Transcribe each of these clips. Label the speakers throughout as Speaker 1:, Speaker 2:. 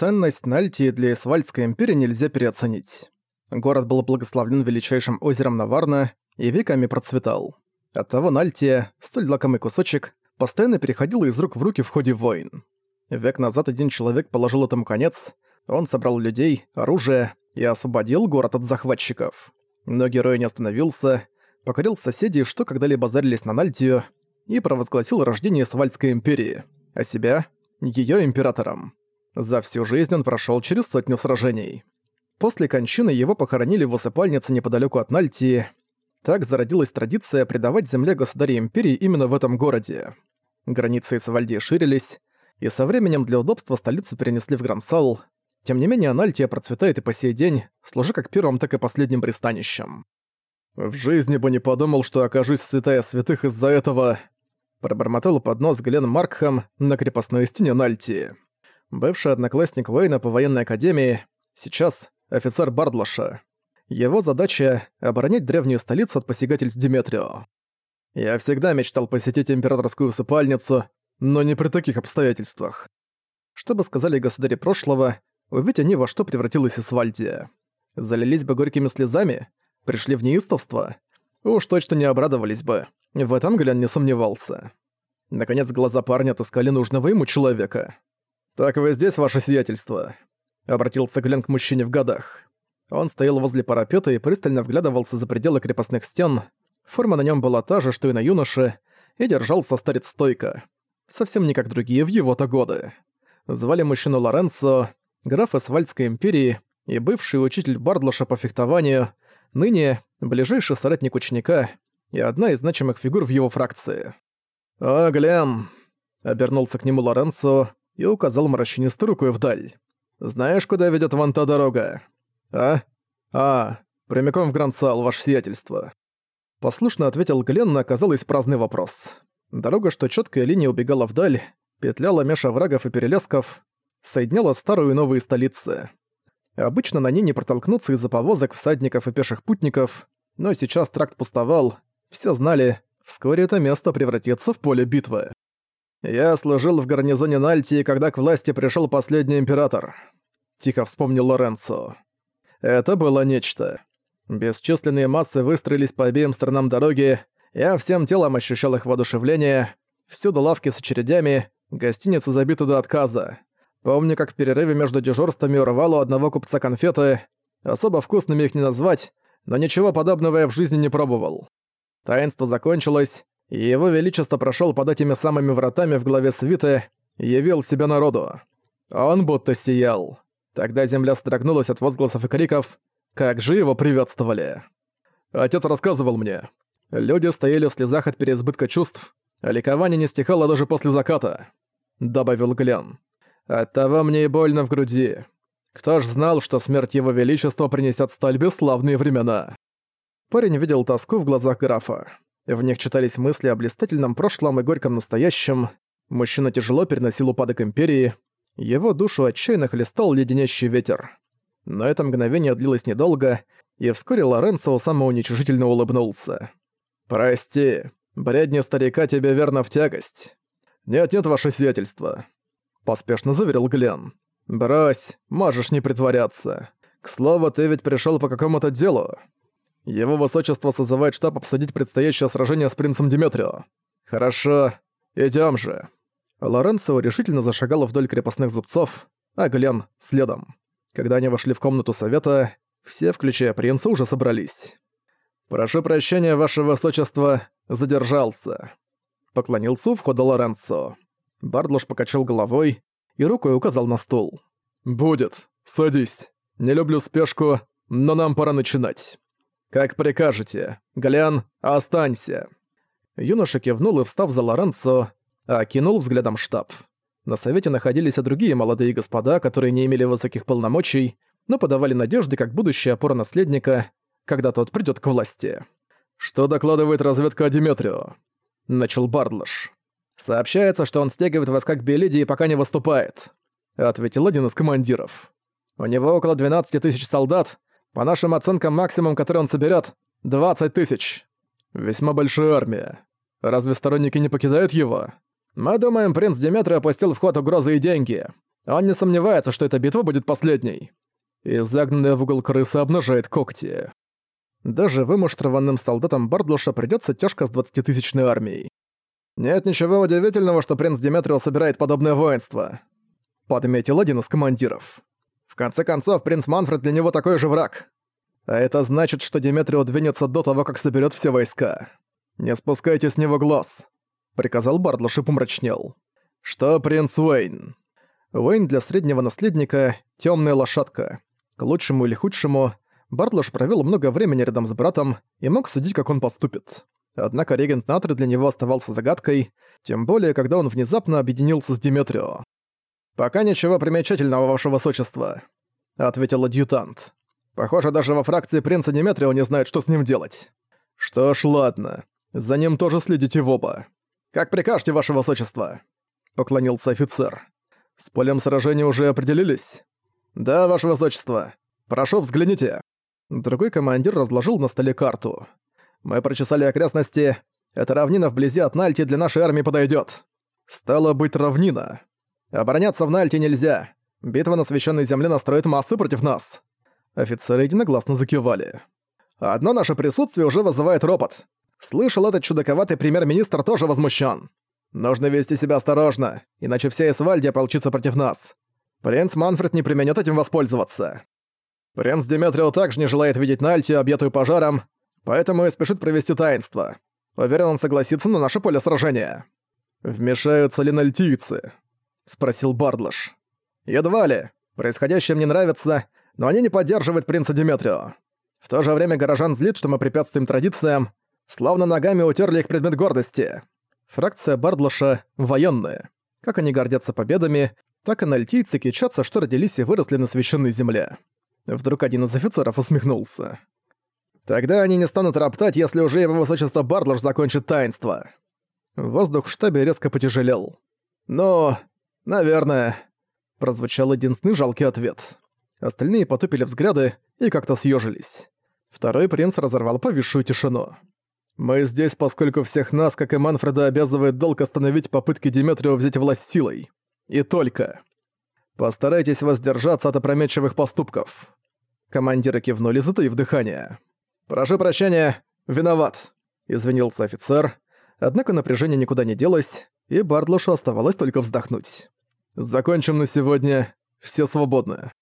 Speaker 1: Ценность Нальтии для Исвальдской империи нельзя переоценить. Город был благословлен величайшим озером Наварна и веками процветал. Оттого Нальтия, столь лакомый кусочек, постоянно переходила из рук в руки в ходе войн. Век назад один человек положил этому конец, он собрал людей, оружие и освободил город от захватчиков. Но герой не остановился, покорил соседей, что когда-либо зарились на Нальтию, и провозгласил рождение Свальдской империи, а себя — её императором. За всю жизнь он прошёл через сотню сражений. После кончины его похоронили в усыпальнице неподалёку от Нальтии. Так зародилась традиция предавать земле государя империи именно в этом городе. Границы Исвальдии ширились, и со временем для удобства столицу перенесли в Грансал. Тем не менее, Анальтия процветает и по сей день, служа как первым, так и последним пристанищем. «В жизни бы не подумал, что окажусь святая святых из-за этого», пробормотал под нос Глен Маркхэм на крепостной стене Нальтии. Бывший одноклассник Уэйна по военной академии, сейчас офицер Бардлоша. Его задача — оборонять древнюю столицу от посягательств Диметрио. Я всегда мечтал посетить императорскую усыпальницу, но не при таких обстоятельствах. Что бы сказали государи прошлого, увидеть они во что превратилась Исвальдия. Залились бы горькими слезами? Пришли в неистовство? Уж точно не обрадовались бы. В этом Глян не сомневался. Наконец глаза парня отыскали нужного ему человека. «Так вы здесь, ваше сиятельство?» Обратился Глен к мужчине в годах. Он стоял возле парапета и пристально вглядывался за пределы крепостных стен. Форма на нем была та же, что и на юноше, и держался старец стойко. Совсем не как другие в его-то годы. Звали мужчину Лоренцо, граф Эсвальдской империи и бывший учитель Бардлоша по фехтованию, ныне ближайший соратник ученика и одна из значимых фигур в его фракции. «О, Глен!» — обернулся к нему Лоренцо и указал морщинистой рукой вдаль. «Знаешь, куда ведет вон та дорога?» «А? А, прямиком в Грансал, ваше сиятельство». Послушно ответил Глен на, оказалось, праздный вопрос. Дорога, что четкая линия убегала вдаль, петляла меж оврагов и перелесков, соединяла старую и новые столицы. Обычно на ней не протолкнуться из-за повозок, всадников и пеших путников, но сейчас тракт пустовал, все знали, вскоре это место превратится в поле битвы. «Я служил в гарнизоне Нальтии, когда к власти пришел последний император», — тихо вспомнил Лоренцо. «Это было нечто. Бесчисленные массы выстроились по обеим сторонам дороги, я всем телом ощущал их воодушевление, всюду лавки с очередями, гостиницы забиты до отказа. Помню, как в перерыве между дежурствами урвал у одного купца конфеты, особо вкусными их не назвать, но ничего подобного я в жизни не пробовал. Таинство закончилось, его величество прошел под этими самыми вратами в главе свиты и явил себя народу. Он будто сиял. Тогда земля строгнулась от возгласов и криков, как же его приветствовали. Отец рассказывал мне. Люди стояли в слезах от переизбытка чувств, а ликование не стихало даже после заката», — добавил Глен. «Оттого мне и больно в груди. Кто ж знал, что смерть его величества принесет столь бесславные времена?» Парень видел тоску в глазах графа. В них читались мысли о блистательном прошлом и горьком настоящем. Мужчина тяжело переносил упадок Империи. Его душу отчаянно хлестал леденящий ветер. Но это мгновение длилось недолго, и вскоре Лоренцо самоуничижительно улыбнулся. «Прости, бредни старика тебе верно в тягость». «Нет-нет, ваше сиятельство», — поспешно заверил Глен. «Брось, можешь не притворяться. К слову, ты ведь пришел по какому-то делу. Его высочество созывает штаб обсудить предстоящее сражение с принцем Диметрио. Хорошо, идем же». Лоренцо решительно зашагал вдоль крепостных зубцов, а Глен — следом. Когда они вошли в комнату совета, все, включая принца, уже собрались. «Прошу прощения, ваше высочество, задержался», — поклонился у входа Лоренцо. Бардлош покачал головой и рукой указал на стул. «Будет. Садись. Не люблю спешку, но нам пора начинать». «Как прикажете. Глян, останься». Юноша кивнул и, встав за Лоренцо, окинул взглядом штаб. На совете находились и другие молодые господа, которые не имели высоких полномочий, но подавали надежды как будущая опора наследника, когда тот придёт к власти. «Что докладывает разведка о Диметрио?» — начал Бардлаш. «Сообщается, что он стягивает войска к Белидии, пока не выступает», — ответил один из командиров. «У него около 12 тысяч солдат, по нашим оценкам, максимум, который он соберет, 20 тысяч. Весьма большая армия. Разве сторонники не покидают его? Мы думаем, принц Диметрий опустил в ход угрозы и деньги. Он не сомневается, что эта битва будет последней. И загнанная в угол крыса обнажает когти. Даже вымуштрованным солдатам Бардлоша придётся тяжко с 20-тысячной армией. Нет ничего удивительного, что принц Диметрио собирает подобное воинство. Подметил один из командиров. В конце концов, принц Манфред для него такой же враг. А это значит, что Диметрио двинется до того, как соберет все войска. Не спускайте с него глаз, приказал Бардлош и помрачнел. Что принц Уэйн? Уэйн для среднего наследника — темная лошадка. К лучшему или худшему Бартлош провел много времени рядом с братом и мог судить, как он поступит. Однако регент Натры для него оставался загадкой, тем более, когда он внезапно объединился с Диметрио. «Пока ничего примечательного, ваше высочество», — ответил адъютант. «Похоже, даже во фракции принца Диметрио не знает, что с ним делать». «Что ж, ладно. За ним тоже следите в оба. Как прикажете, ваше высочество», — поклонился офицер. «С полем сражения уже определились?» «Да, ваше высочество. Прошу, взгляните». Другой командир разложил на столе карту. «Мы прочесали окрестности. Эта равнина вблизи от Нальти для нашей армии подойдет. Стало быть, равнина. Обороняться в Нальте нельзя. Битва на священной земле настроит массы против нас». Офицеры единогласно закивали. «Одно наше присутствие уже вызывает ропот. Слышал, этот чудаковатый премьер-министр тоже возмущен. Нужно вести себя осторожно, иначе вся Исвальдия получится против нас. Принц Манфред не применет этим воспользоваться. Принц Деметрио также не желает видеть Нальтию, объятую пожаром, поэтому и спешит провести таинство. Уверен, он согласится на наше поле сражения. «Вмешаются ли нальтийцы?» — спросил Бардлаш. «Едва ли. Происходящее мне нравится, но они не поддерживают принца Деметрио. В то же время горожан злит, что мы препятствуем традициям, словно ногами утерли их предмет гордости. Фракция Бардлаша — военная. Как они гордятся победами, так и нальтийцы кичатся, что родились и выросли на священной земле. Вдруг один из офицеров усмехнулся. «Тогда они не станут роптать, если уже его высочество Бардлаш закончит таинство». Воздух в штабе резко потяжелел. «Ну, наверное», — прозвучал единственный жалкий ответ. Остальные потупили взгляды и как-то съежились. Второй принц разорвал повисшую тишину. «Мы здесь, поскольку всех нас, как и Манфреда, обязывает долг остановить попытки Диметрио взять власть силой. И только. Постарайтесь воздержаться от опрометчивых поступков. Командиры кивнули, затаив дыхание. «Прошу прощения, виноват», — извинился офицер. Однако напряжение никуда не делось, и Бардлошу оставалось только вздохнуть. «Закончим на сегодня. Все свободны».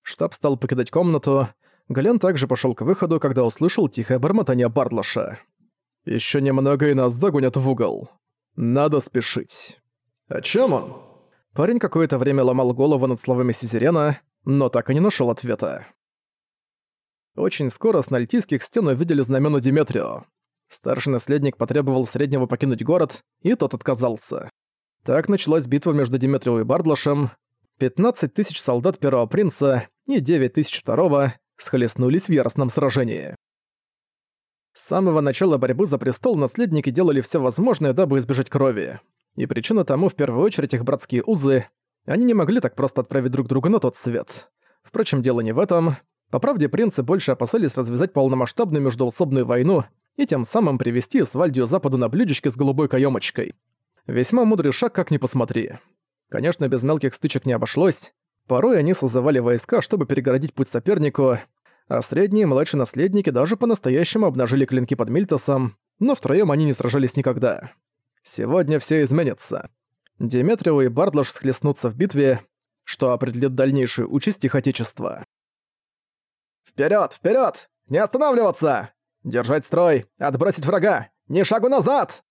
Speaker 1: Штаб стал покидать комнату. Гален также пошел к выходу, когда услышал тихое бормотание Бардлоша. Еще немного и нас загонят в угол. Надо спешить». «О чем он?» Парень какое-то время ломал голову над словами Сюзерена, но так и не нашел ответа. Очень скоро с нальтийских стен увидели знамена Диметрио. Старший наследник потребовал среднего покинуть город, и тот отказался. Так началась битва между Диметрио и Бардлашем. 15 тысяч солдат первого принца и 9 тысяч второго схлестнулись в яростном сражении. С самого начала борьбы за престол наследники делали все возможное, дабы избежать крови. И причина тому в первую очередь их братские узы. Они не могли так просто отправить друг друга на тот свет. Впрочем, дело не в этом. По правде, принцы больше опасались развязать полномасштабную междоусобную войну и тем самым привести Свальдию Западу на блюдечке с голубой каемочкой. Весьма мудрый шаг, как ни посмотри. Конечно, без мелких стычек не обошлось. Порой они созывали войска, чтобы перегородить путь сопернику, а средние и младшие наследники даже по-настоящему обнажили клинки под Мильтосом, но втроём они не сражались никогда. Сегодня все изменится. Деметрио и Бардлаш схлестнутся в битве, что определит дальнейшую участь их отечества. «Вперёд, вперёд! Не останавливаться! Держать строй! Отбросить врага! Ни шагу назад!»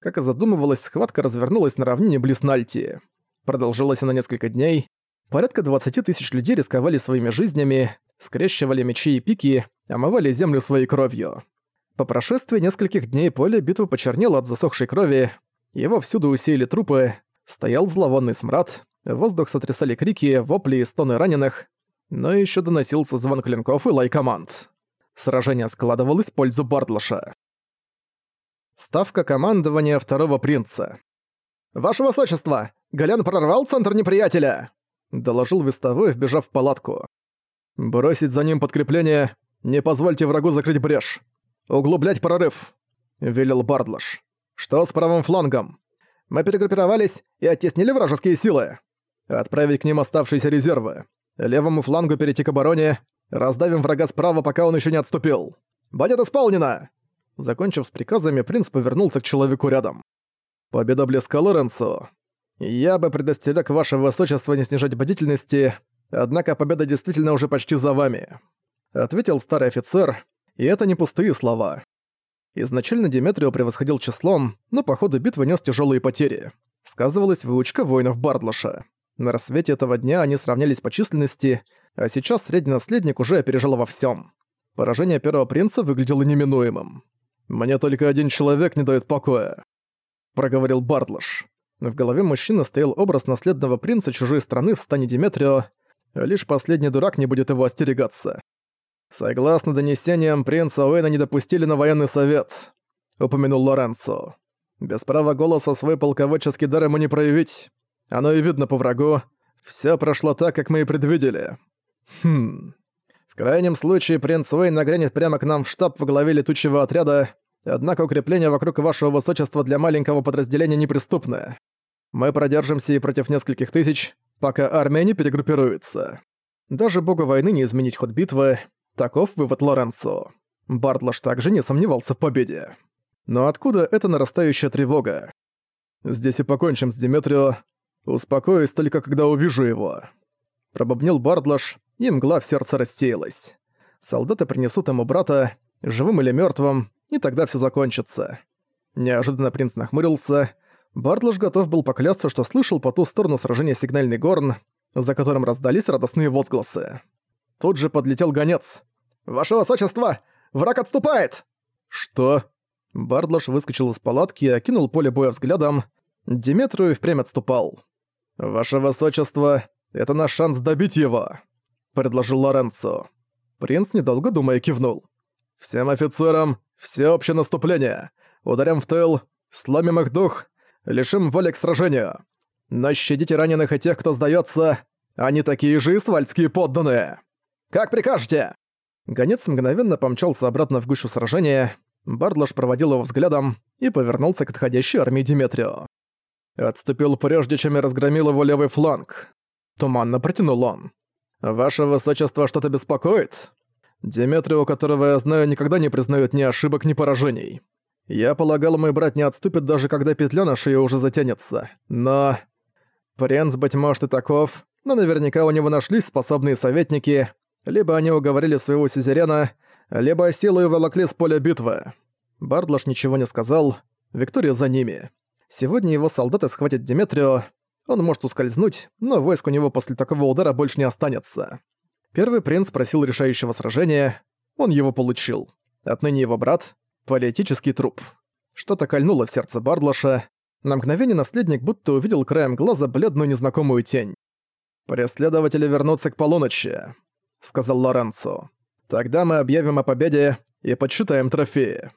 Speaker 1: Как и задумывалось, схватка развернулась на равнине близ Нальтии. Продолжилась она несколько дней. Порядка 20 тысяч людей рисковали своими жизнями, скрещивали мечи и пики, омывали землю своей кровью. По прошествии нескольких дней поле битвы почернело от засохшей крови, его всюду усеяли трупы, стоял зловонный смрад, воздух сотрясали крики, вопли и стоны раненых, но еще доносился звон клинков и лай команд. Сражение складывалось в пользу Бардлаша. Ставка командования второго принца. «Ваше высочество! Галян прорвал центр неприятеля!» Доложил вестовой, вбежав в палатку. «Бросить за ним подкрепление! Не позвольте врагу закрыть брешь! «Углублять прорыв», — велел Бардлаш. «Что с правым флангом?» «Мы перегруппировались и оттеснили вражеские силы». Отправить к ним оставшиеся резервы. Левому флангу перейти к обороне. Раздавим врага справа, пока он еще не отступил. Будет исполнено!» Закончив с приказами, принц повернулся к человеку рядом. «Победа близка Лоренцо. Я бы предостерег ваше высочество не снижать бдительности, однако победа действительно уже почти за вами», — ответил старый офицер, и это не пустые слова. Изначально Диметрио превосходил числом, но по ходу битвы нес тяжелые потери. Сказывалась выучка воинов Бардлоша. На рассвете этого дня они сравнялись по численности, а сейчас средний наследник уже опережал во всем. Поражение первого принца выглядело неминуемым. «Мне только один человек не дает покоя», — проговорил Бардлош. В голове мужчины стоял образ наследного принца чужой страны в стане Диметрио, лишь последний дурак не будет его остерегаться. «Согласно донесениям, принца Уэйна не допустили на военный совет», — упомянул Лоренцо. «Без права голоса свой полководческий дар ему не проявить. Оно и видно по врагу. Всё прошло так, как мы и предвидели. Хм. В крайнем случае принц Уэйн нагрянет прямо к нам в штаб во главе летучего отряда, однако укрепление вокруг вашего высочества для маленького подразделения неприступное. Мы продержимся и против нескольких тысяч, пока армия не перегруппируется. Даже богу войны не изменить ход битвы, Таков вывод Лоренцо. Бартлаш также не сомневался в победе. Но откуда эта нарастающая тревога? Здесь и покончим с Диметрио. Успокоюсь только, когда увижу его. Пробобнил Бардлаш, и мгла в сердце рассеялась. Солдаты принесут ему брата, живым или мертвым, и тогда все закончится. Неожиданно принц нахмурился. Бартлаш готов был поклясться, что слышал по ту сторону сражения сигнальный горн, за которым раздались радостные возгласы. Тут же подлетел гонец. «Ваше высочество! Враг отступает!» «Что?» Бардлош выскочил из палатки и окинул поле боя взглядом. Диметрию впрямь отступал. «Ваше высочество, это наш шанс добить его», — предложил Лоренцо. Принц, недолго думая, кивнул. «Всем офицерам, всеобщее наступление! Ударим в тыл, сломим их дух, лишим воли к сражению. Но раненых и тех, кто сдается, они такие же свальские подданные!» «Как прикажете!» Гонец мгновенно помчался обратно в гущу сражения, Бардлош проводил его взглядом и повернулся к отходящей армии Диметрио. Отступил прежде, чем я разгромил его левый фланг. Туманно протянул он. «Ваше высочество что-то беспокоит?» Диметрио, которого я знаю, никогда не признает ни ошибок, ни поражений. Я полагал, мой брат не отступит, даже когда петля на шее уже затянется. Но... Принц, быть может, и таков, но наверняка у него нашлись способные советники, либо они уговорили своего сюзерена, либо силой волокли с поля битвы. Бардлаш ничего не сказал, Виктория за ними. Сегодня его солдаты схватят Диметрио, он может ускользнуть, но войск у него после такого удара больше не останется. Первый принц просил решающего сражения, он его получил. Отныне его брат — политический труп. Что-то кольнуло в сердце Бардлаша. На мгновение наследник будто увидел краем глаза бледную незнакомую тень. Преследователи вернутся к полуночи. — сказал Лоренцо. «Тогда мы объявим о победе и подсчитаем трофеи».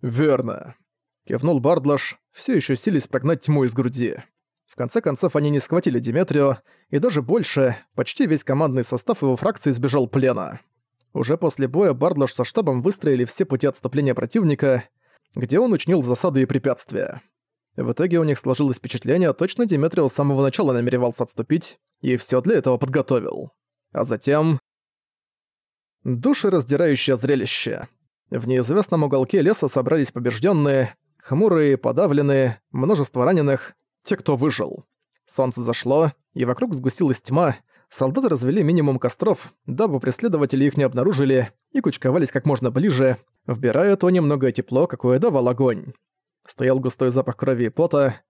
Speaker 1: «Верно», — кивнул Бардлаш, все еще сились прогнать тьму из груди. В конце концов, они не схватили Диметрио, и даже больше, почти весь командный состав его фракции избежал плена. Уже после боя Бардлаш со штабом выстроили все пути отступления противника, где он учинил засады и препятствия. В итоге у них сложилось впечатление, точно Диметрио с самого начала намеревался отступить, и все для этого подготовил. А затем... Душераздирающее зрелище. В неизвестном уголке леса собрались побежденные, хмурые, подавленные, множество раненых, те, кто выжил. Солнце зашло, и вокруг сгустилась тьма, солдаты развели минимум костров, дабы преследователи их не обнаружили, и кучковались как можно ближе, вбирая то немногое тепло, какое давал огонь. Стоял густой запах крови и пота,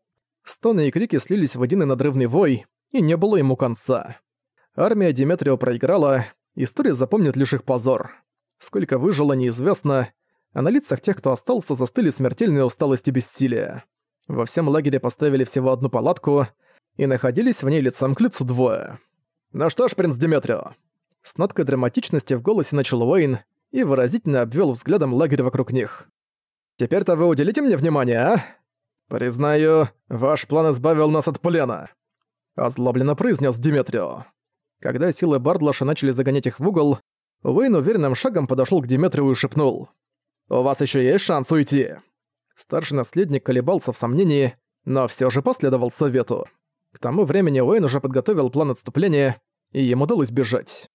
Speaker 1: стоны и крики слились в один надрывный вой, и не было ему конца. Армия Диметрио проиграла, История запомнит лишь их позор. Сколько выжило, неизвестно, а на лицах тех, кто остался, застыли смертельные усталость и бессилие. Во всем лагере поставили всего одну палатку и находились в ней лицом к лицу двое. «Ну что ж, принц Диметрио?» С ноткой драматичности в голосе начал Уэйн и выразительно обвел взглядом лагерь вокруг них. «Теперь-то вы уделите мне внимание, а?» «Признаю, ваш план избавил нас от плена», — озлобленно произнес Диметрио. Когда силы Бардлаша начали загонять их в угол, Уэйн уверенным шагом подошёл к Диметрию и шепнул. «У вас ещё есть шанс уйти!» Старший наследник колебался в сомнении, но всё же последовал совету. К тому времени Уэйн уже подготовил план отступления, и ему удалось бежать.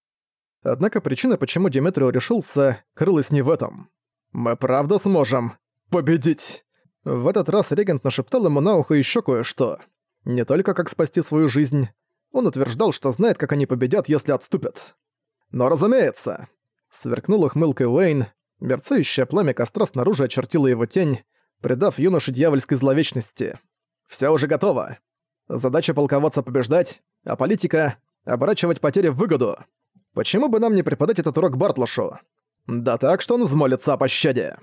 Speaker 1: Однако причина, почему Диметрио решился, крылась не в этом. «Мы правда сможем победить!» В этот раз регент нашептал ему на ухо еще кое-что. Не только как спасти свою жизнь. Он утверждал, что знает, как они победят, если отступят. «Но разумеется!» Сверкнул ухмылкой Уэйн. Мерцающее пламя костра снаружи очертило его тень, придав юноше дьявольской зловечности. «Всё уже готово. Задача полководца побеждать, а политика — оборачивать потери в выгоду. Почему бы нам не преподать этот урок Бартлошу? Да так, что он взмолится о пощаде».